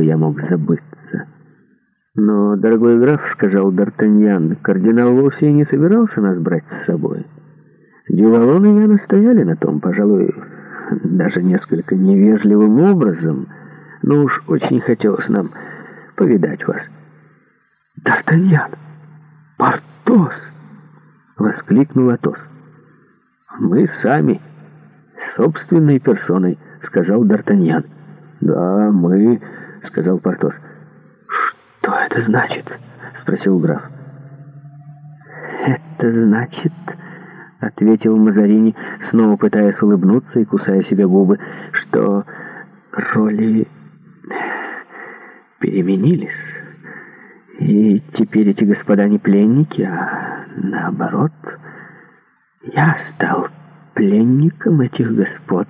чтобы я мог забыться. Но, дорогой граф, сказал Д'Артаньян, кардинал вовсе не собирался нас брать с собой. Дювалон и я настояли на том, пожалуй, даже несколько невежливым образом, но уж очень хотелось нам повидать вас. Д'Артаньян! Портос! Воскликнул Атос. Мы сами, собственной персоной, сказал Д'Артаньян. Да, мы... — сказал Портос. «Что это значит?» — спросил граф. «Это значит...» — ответил Мазарини, снова пытаясь улыбнуться и кусая себе губы, что роли переменились. И теперь эти господа не пленники, а наоборот. Я стал пленником этих господ,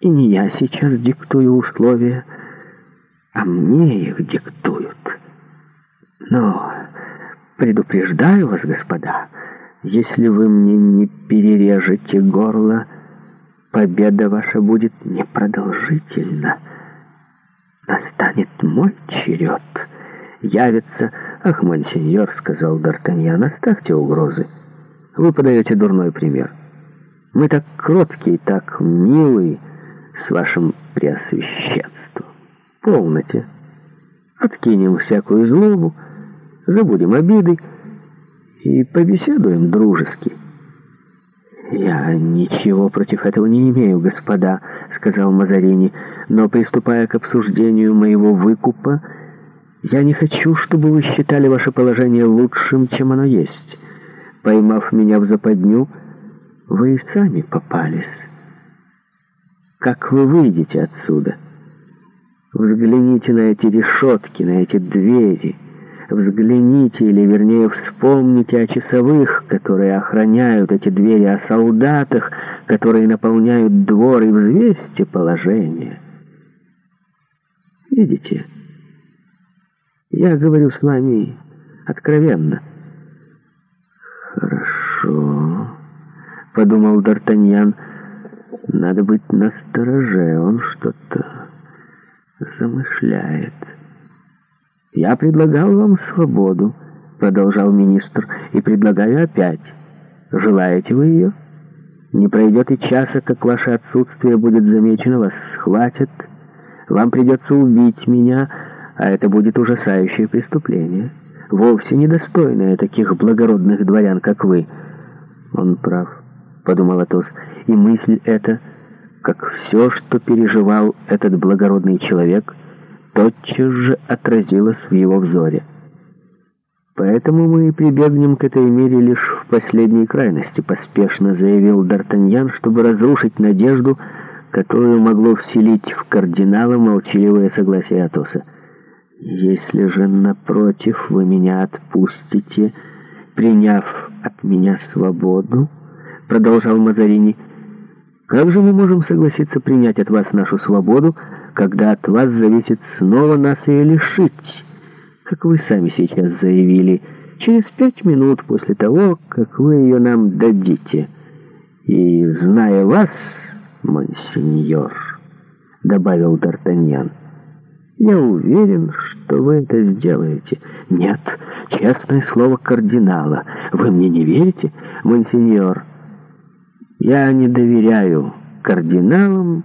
и не я сейчас диктую условия, а мне их диктуют. Но предупреждаю вас, господа, если вы мне не перережете горло, победа ваша будет непродолжительна. Настанет мой черед. Явится... Ах, мансиньор, сказал Д'Артаньян, оставьте угрозы. Вы подаете дурной пример. Мы так кроткие, так милые с вашим преосвященством. Полноте, Откинем всякую злобу, забудем обиды и побеседуем дружески. «Я ничего против этого не имею, господа», — сказал Мазарини, «но, приступая к обсуждению моего выкупа, я не хочу, чтобы вы считали ваше положение лучшим, чем оно есть. Поймав меня в западню, вы и сами попались. Как вы выйдете отсюда?» Взгляните на эти решетки, на эти двери. Взгляните, или вернее вспомните о часовых, которые охраняют эти двери, о солдатах, которые наполняют двор, и взвесьте положение. Видите, я говорю с вами откровенно. Хорошо, подумал Д'Артаньян, надо быть настороже, он что-то замышляет. «Я предлагал вам свободу», — продолжал министр, — «и предлагаю опять. Желаете вы ее? Не пройдет и часа, как ваше отсутствие будет замечено, вас схватят. Вам придется убить меня, а это будет ужасающее преступление, вовсе недостойное таких благородных дворян, как вы». «Он прав», — подумал Атос, — «и мысль эта...» как все, что переживал этот благородный человек, тотчас же отразилось в его взоре. «Поэтому мы и прибегнем к этой мере лишь в последней крайности», — поспешно заявил Д'Артаньян, чтобы разрушить надежду, которую могло вселить в кардинала молчаливое согласие Атоса. «Если же, напротив, вы меня отпустите, приняв от меня свободу», — продолжал Мазарини, — как же мы можем согласиться принять от вас нашу свободу, когда от вас зависит снова нас ее лишить? Как вы сами сейчас заявили, через пять минут после того, как вы ее нам дадите. И, зная вас, монсеньор, — добавил Д'Артаньян, — я уверен, что вы это сделаете. Нет, честное слово кардинала, вы мне не верите, монсеньор? — я не доверяю кардиналам,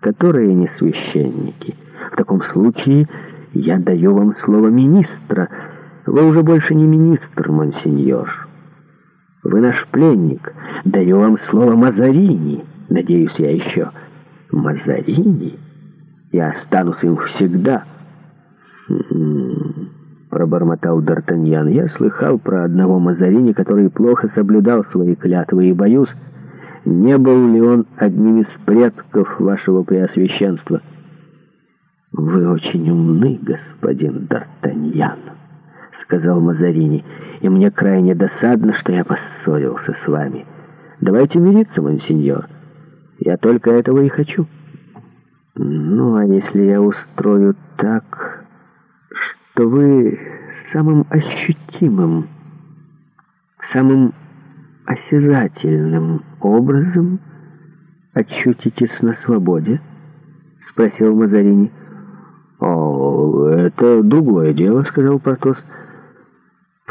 которые не священники. В таком случае я даю вам слово министра. Вы уже больше не министр, монсеньор. Вы наш пленник. Даю вам слово Мазарини. Надеюсь, я еще Мазарини. Я останусь им всегда. Хм, пробормотал Д'Артаньян. Я слыхал про одного Мазарини, который плохо соблюдал свои клятвы и боюсь, не был ли он одним из предков вашего преосвященства. — Вы очень умны, господин Д'Артаньян, — сказал Мазарини, — и мне крайне досадно, что я поссорился с вами. Давайте мириться, монсеньор. Я только этого и хочу. — Ну, а если я устрою так, что вы самым ощутимым, самым осязательным образом очутитесь на свободе?» — спросил Мазарини. «О, это другое дело», — сказал Портос.